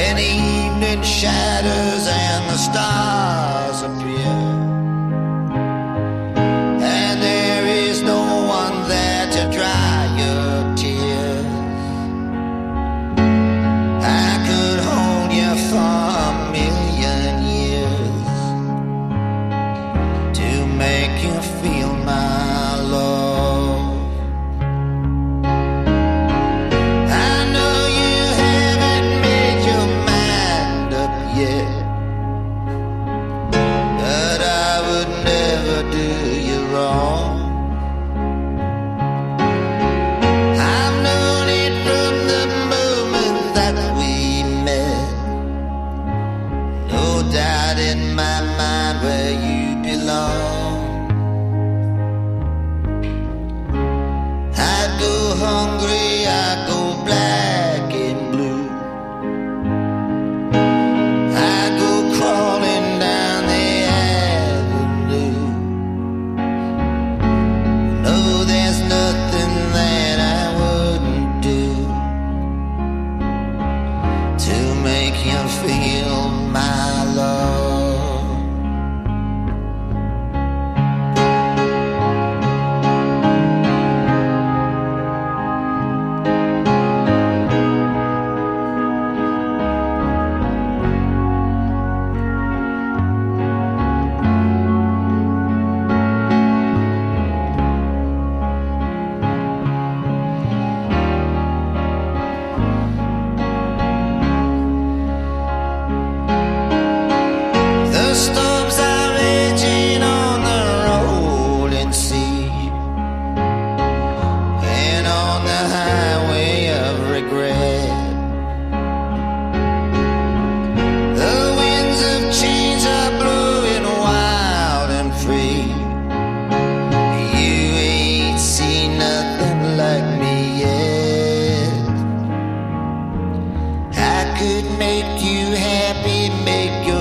when evening shatters and the stars appear. take your